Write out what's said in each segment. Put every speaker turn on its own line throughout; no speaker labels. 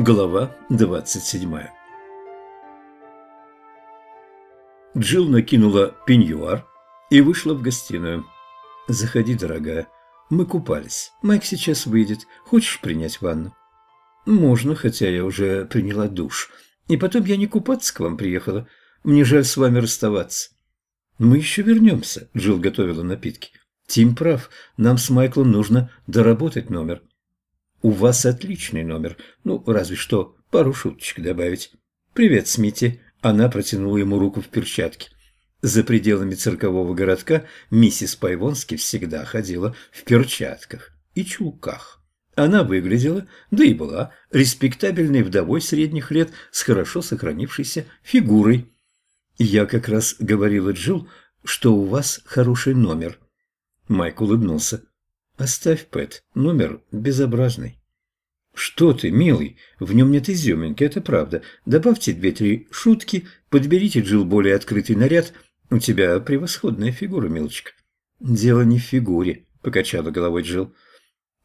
Глава 27 Джилл накинула пеньюар и вышла в гостиную. «Заходи, дорогая. Мы купались. Майк сейчас выйдет. Хочешь принять ванну?» «Можно, хотя я уже приняла душ. И потом я не купаться к вам приехала. Мне жаль с вами расставаться». «Мы еще вернемся», – Джилл готовила напитки. «Тим прав. Нам с Майклом нужно доработать номер». У вас отличный номер. Ну, разве что пару шуточек добавить. Привет, Смити. Она протянула ему руку в перчатке. За пределами циркового городка миссис Пайвонски всегда ходила в перчатках и чулках. Она выглядела, да и была, респектабельной вдовой средних лет с хорошо сохранившейся фигурой. «Я как раз говорила Джилл, что у вас хороший номер». Майк улыбнулся. Оставь, Пэт, номер безобразный. Что ты, милый, в нем нет изюминки, это правда. Добавьте две-три шутки, подберите, Джилл, более открытый наряд. У тебя превосходная фигура, милочка. Дело не в фигуре, покачала головой Джилл.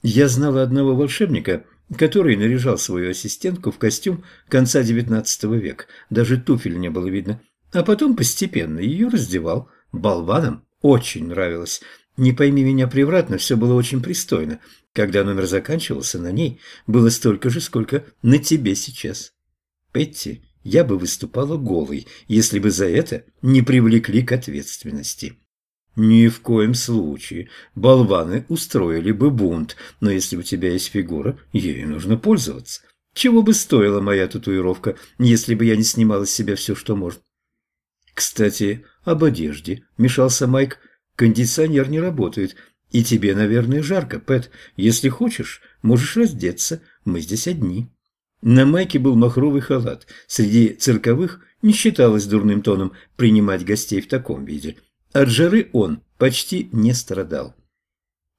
Я знала одного волшебника, который наряжал свою ассистентку в костюм конца XIX века. Даже туфель не было видно. А потом постепенно ее раздевал. Болванам очень нравилось. Не пойми меня превратно, все было очень пристойно. Когда номер заканчивался, на ней было столько же, сколько на тебе сейчас. Петти, я бы выступала голой, если бы за это не привлекли к ответственности. Ни в коем случае. Болваны устроили бы бунт, но если у тебя есть фигура, ею нужно пользоваться. Чего бы стоила моя татуировка, если бы я не снимала с себя все, что может? Кстати, об одежде, мешался Майк, — Кондиционер не работает. И тебе, наверное, жарко, Пэт. Если хочешь, можешь раздеться. Мы здесь одни. На Майке был махровый халат. Среди цирковых не считалось дурным тоном принимать гостей в таком виде. От жары он почти не страдал.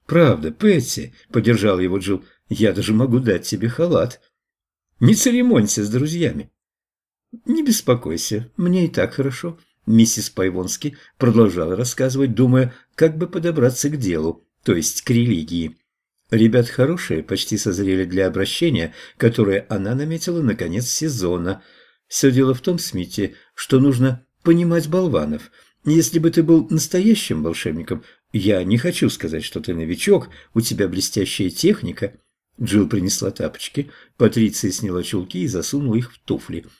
«Правда, Пэтси», — поддержал его Джилл, — «я даже могу дать тебе халат». «Не церемонься с друзьями». «Не беспокойся, мне и так хорошо. Миссис Пайвонски продолжала рассказывать, думая, как бы подобраться к делу, то есть к религии. Ребят хорошие, почти созрели для обращения, которое она наметила на конец сезона. Все дело в том, Смити, что нужно понимать болванов. Если бы ты был настоящим волшебником, я не хочу сказать, что ты новичок, у тебя блестящая техника. Джилл принесла тапочки, Патриция сняла чулки и засунула их в туфли –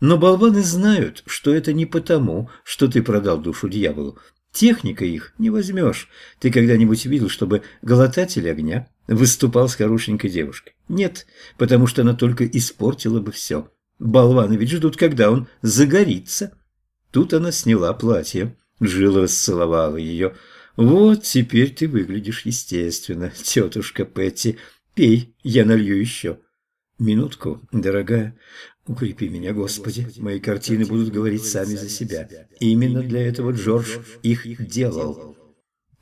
но болваны знают, что это не потому, что ты продал душу дьяволу. Техника их не возьмешь. Ты когда-нибудь видел, чтобы глотатель огня выступал с хорошенькой девушкой? Нет, потому что она только испортила бы все. Болваны ведь ждут, когда он загорится. Тут она сняла платье. Джилл расцеловала ее. «Вот теперь ты выглядишь естественно, тетушка Петти. Пей, я налью еще». «Минутку, дорогая. Укрепи меня, Господи. Мои картины будут говорить сами за себя. Именно для этого Джордж их делал.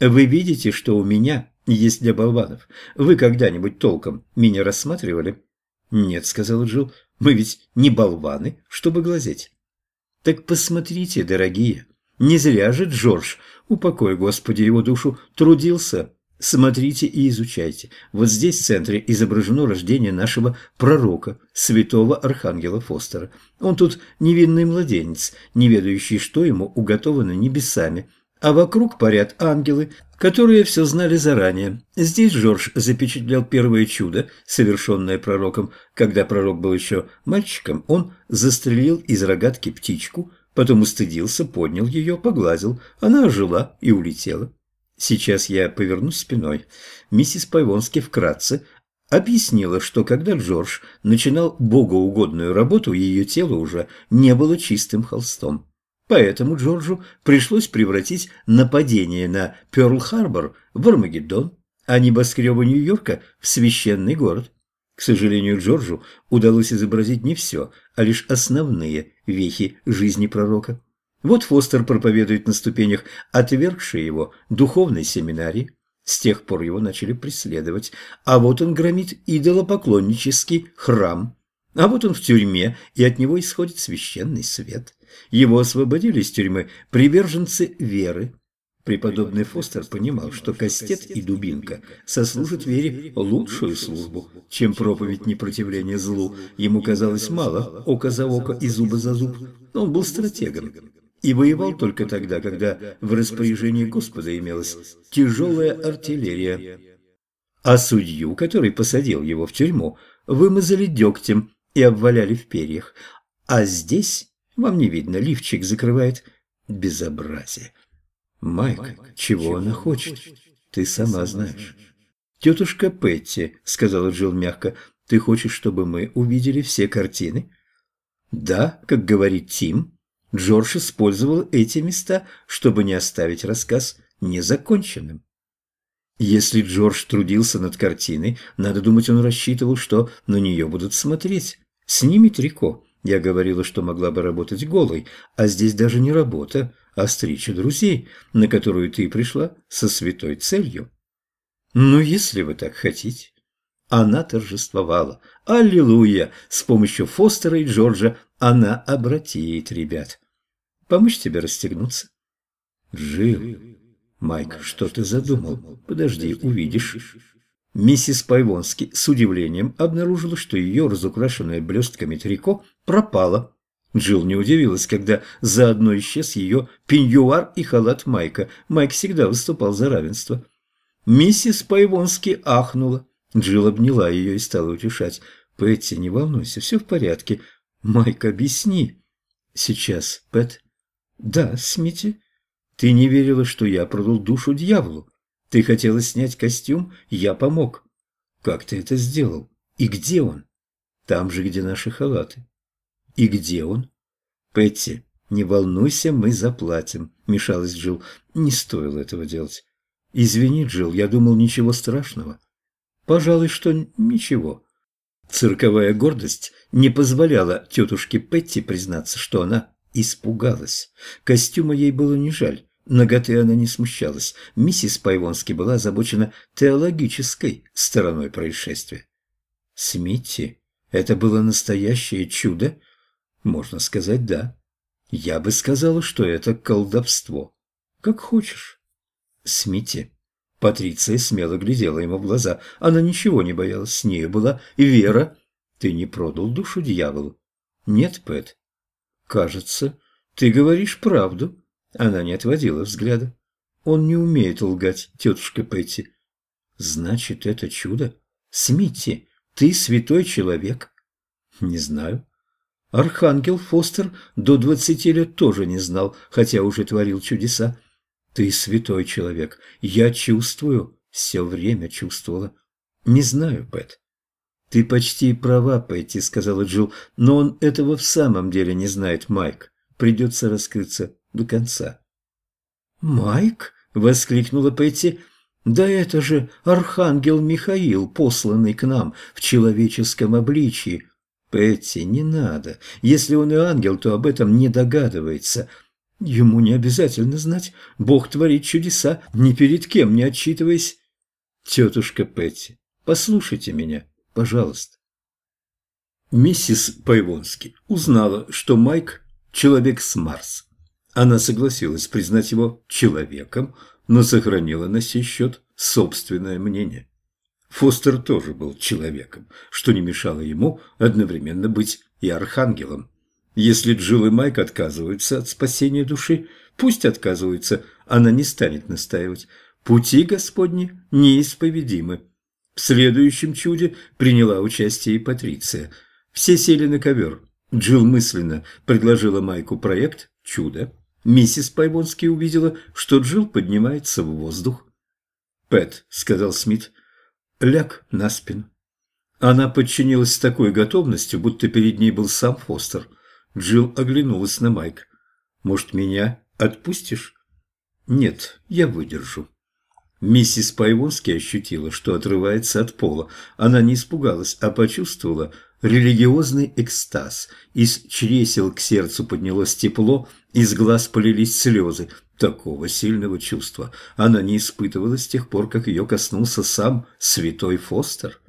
Вы видите, что у меня есть для болванов? Вы когда-нибудь толком меня рассматривали? Нет, сказал Джилл. Мы ведь не болваны, чтобы глазеть. Так посмотрите, дорогие. Не зря же Джордж, упокой, Господи, его душу, трудился Смотрите и изучайте. Вот здесь в центре изображено рождение нашего пророка, святого архангела Фостера. Он тут невинный младенец, не ведающий, что ему уготовано небесами. А вокруг парят ангелы, которые все знали заранее. Здесь Жорж запечатлял первое чудо, совершенное пророком. Когда пророк был еще мальчиком, он застрелил из рогатки птичку, потом устыдился, поднял ее, погладил. Она ожила и улетела. Сейчас я повернусь спиной. Миссис Пайвонски вкратце объяснила, что когда Джордж начинал богоугодную работу, ее тело уже не было чистым холстом. Поэтому Джорджу пришлось превратить нападение на Пёрл-Харбор в Армагеддон, а небоскребы Нью-Йорка в священный город. К сожалению, Джорджу удалось изобразить не все, а лишь основные вехи жизни пророка. Вот Фостер проповедует на ступенях отвергшей его духовной семинарии. С тех пор его начали преследовать. А вот он громит идолопоклоннический храм. А вот он в тюрьме, и от него исходит священный свет. Его освободили из тюрьмы приверженцы веры. Преподобный Фостер понимал, что кастет и дубинка сослужат вере лучшую службу, чем проповедь непротивления злу. Ему казалось мало око за око и зуба за зуб, но он был стратегом и воевал только тогда, когда в распоряжении Господа имелась тяжелая артиллерия. А судью, который посадил его в тюрьму, вымазали дегтем и обваляли в перьях. А здесь, вам не видно, лифчик закрывает безобразие. Майк, чего она хочет? Ты сама знаешь. Тетушка Петти, сказала Джилл мягко, ты хочешь, чтобы мы увидели все картины? Да, как говорит Тим, Джордж использовал эти места, чтобы не оставить рассказ незаконченным. Если Джордж трудился над картиной, надо думать, он рассчитывал, что на нее будут смотреть. Сними трико. Я говорила, что могла бы работать голой, а здесь даже не работа, о встрече друзей, на которую ты пришла со святой целью. Ну, если вы так хотите. Она торжествовала. Аллилуйя! С помощью Фостера и Джорджа она обратит ребят. Помочь тебе расстегнуться? Жил. Майк, что ты задумал? Подожди, увидишь. Миссис Пайвонски с удивлением обнаружила, что ее разукрашенное блестками трико пропало. Джилл не удивилась, когда заодно исчез ее пеньюар и халат Майка. Майк всегда выступал за равенство. Миссис Пайвонски ахнула. Джилл обняла ее и стала утешать. «Пэтти, не волнуйся, все в порядке. Майк, объясни». «Сейчас, Пэт». «Да, Смити. Ты не верила, что я продал душу дьяволу. Ты хотела снять костюм, я помог. Как ты это сделал? И где он? Там же, где наши халаты. «И где он?» «Петти, не волнуйся, мы заплатим», – мешалась Джилл. «Не стоило этого делать». «Извини, Джилл, я думал, ничего страшного». «Пожалуй, что ничего». Цирковая гордость не позволяла тетушке Петти признаться, что она испугалась. Костюма ей было не жаль. Ноготы она не смущалась. Миссис Пайвонски была озабочена теологической стороной происшествия. «Смитти, это было настоящее чудо?» Можно сказать «да». Я бы сказала, что это колдовство. Как хочешь. Смити. Патриция смело глядела ему в глаза. Она ничего не боялась. С нею была Вера. Ты не продал душу дьяволу? Нет, Пэт. Кажется, ты говоришь правду. Она не отводила взгляда. Он не умеет лгать, тетушка Петти. Значит, это чудо? Смити, ты святой человек? Не знаю. Архангел Фостер до двадцати лет тоже не знал, хотя уже творил чудеса. Ты святой человек. Я чувствую, все время чувствовала. Не знаю, Пэт. Ты почти права, Пэтти, сказала Джилл, но он этого в самом деле не знает, Майк. Придется раскрыться до конца. Майк? воскликнула Пэтти. Да это же архангел Михаил, посланный к нам в человеческом обличии. Петти, не надо. Если он и ангел, то об этом не догадывается. Ему не обязательно знать. Бог творит чудеса, ни перед кем не отчитываясь. Тетушка Петти, послушайте меня, пожалуйста. Миссис Пайвонски узнала, что Майк – человек с Марса. Она согласилась признать его человеком, но сохранила на сей счет собственное мнение. Фостер тоже был человеком, что не мешало ему одновременно быть и архангелом. Если Джилл и Майк отказываются от спасения души, пусть отказываются, она не станет настаивать. Пути Господни неисповедимы. В следующем чуде приняла участие и Патриция. Все сели на ковер. Джилл мысленно предложила Майку проект «Чудо». Миссис Пайвонский увидела, что Джилл поднимается в воздух. «Пэт», — сказал Смит, — ляг на спину. Она подчинилась с такой готовностью, будто перед ней был сам Фостер. Джилл оглянулась на Майк. «Может, меня отпустишь?» «Нет, я выдержу». Миссис Пайвонски ощутила, что отрывается от пола. Она не испугалась, а почувствовала религиозный экстаз. Из чресел к сердцу поднялось тепло, из глаз полились слезы. Такого сильного чувства она не испытывала с тех пор, как ее коснулся сам святой Фостер.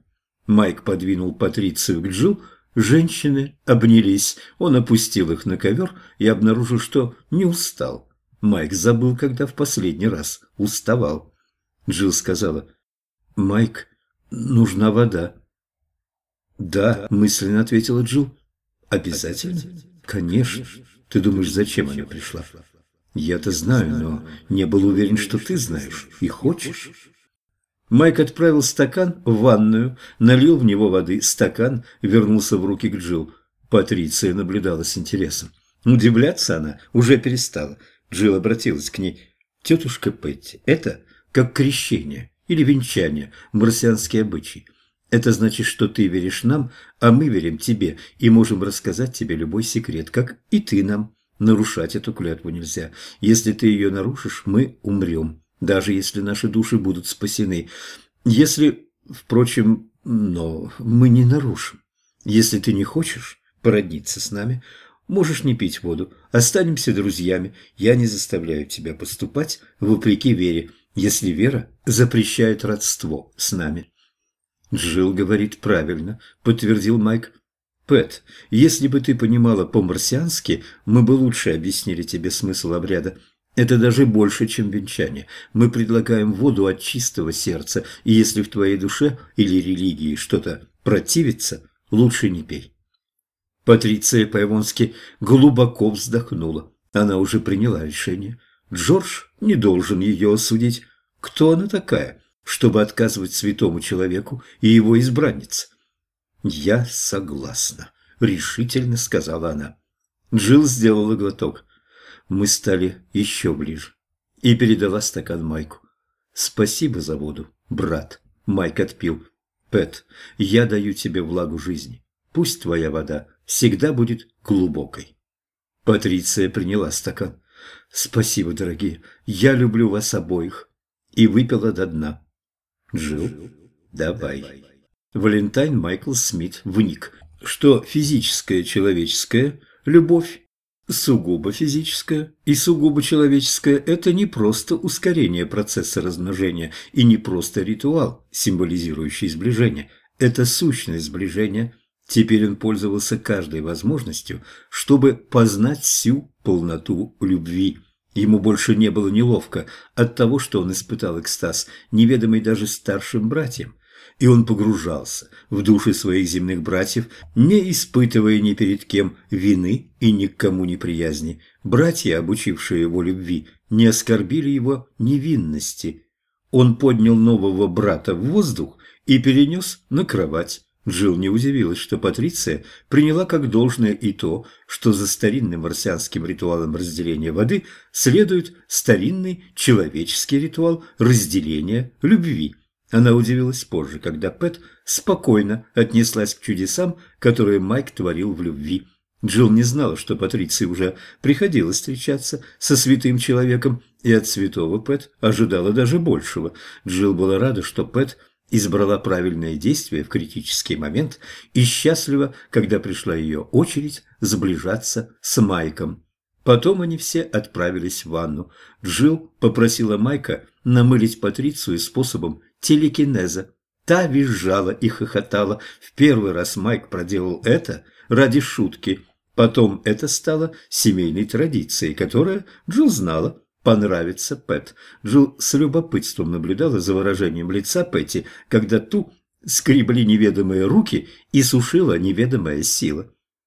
Майк подвинул Патрицию к Джилл, женщины обнялись, он опустил их на ковер и обнаружил, что не устал. Майк забыл, когда в последний раз уставал. Джилл сказала, «Майк, нужна вода». «Да», – мысленно ответила Джилл. «Обязательно?» «Конечно. Ты думаешь, зачем она пришла?» «Я-то знаю, но не был уверен, что ты знаешь и хочешь». Майк отправил стакан в ванную, налил в него воды, стакан вернулся в руки к Джилл. Патриция наблюдала с интересом. Удивляться она уже перестала. Джилл обратилась к ней. «Тетушка Петти, это как крещение или венчание, марсианский обычай. Это значит, что ты веришь нам, а мы верим тебе и можем рассказать тебе любой секрет, как и ты нам. Нарушать эту клятву нельзя. Если ты ее нарушишь, мы умрем, даже если наши души будут спасены. Если, впрочем, но мы не нарушим. Если ты не хочешь породниться с нами, можешь не пить воду, останемся друзьями. Я не заставляю тебя поступать вопреки вере, если вера запрещает родство с нами. Джилл говорит правильно, подтвердил Майк. Пэт, если бы ты понимала по-марсиански, мы бы лучше объяснили тебе смысл обряда. Это даже больше, чем венчание. Мы предлагаем воду от чистого сердца, и если в твоей душе или религии что-то противится, лучше не пей. Патриция по-ивонски глубоко вздохнула. Она уже приняла решение. Джордж не должен ее осудить. Кто она такая, чтобы отказывать святому человеку и его избраннице? «Я согласна», — решительно сказала она. Джилл сделала глоток. Мы стали еще ближе. И передала стакан Майку. «Спасибо за воду, брат», — Майк отпил. «Пэт, я даю тебе влагу жизни. Пусть твоя вода всегда будет глубокой». Патриция приняла стакан. «Спасибо, дорогие, я люблю вас обоих». И выпила до дна. «Джилл, давай». Валентайн Майкл Смит вник, что физическая человеческая любовь сугубо физическая и сугубо человеческая – это не просто ускорение процесса размножения и не просто ритуал, символизирующий сближение. Это сущность сближения. Теперь он пользовался каждой возможностью, чтобы познать всю полноту любви. Ему больше не было неловко от того, что он испытал экстаз, неведомый даже старшим братьям и он погружался в души своих земных братьев, не испытывая ни перед кем вины и ни к кому неприязни. Братья, обучившие его любви, не оскорбили его невинности. Он поднял нового брата в воздух и перенес на кровать. Джилл не удивилась, что Патриция приняла как должное и то, что за старинным марсианским ритуалом разделения воды следует старинный человеческий ритуал разделения любви – она удивилась позже, когда Пэт спокойно отнеслась к чудесам, которые Майк творил в любви. Джилл не знала, что Патриции уже приходилось встречаться со святым человеком, и от святого Пэт ожидала даже большего. Джилл была рада, что Пэт избрала правильное действие в критический момент и счастлива, когда пришла ее очередь сближаться с Майком. Потом они все отправились в ванну. Джилл попросила Майка намылить Патрицию способом телекинеза. Та визжала и хохотала. В первый раз Майк проделал это ради шутки. Потом это стало семейной традицией, которая, Джилл знала, понравится Пэт. Джилл с любопытством наблюдала за выражением лица Пэти, когда ту скребли неведомые руки и сушила неведомая сила.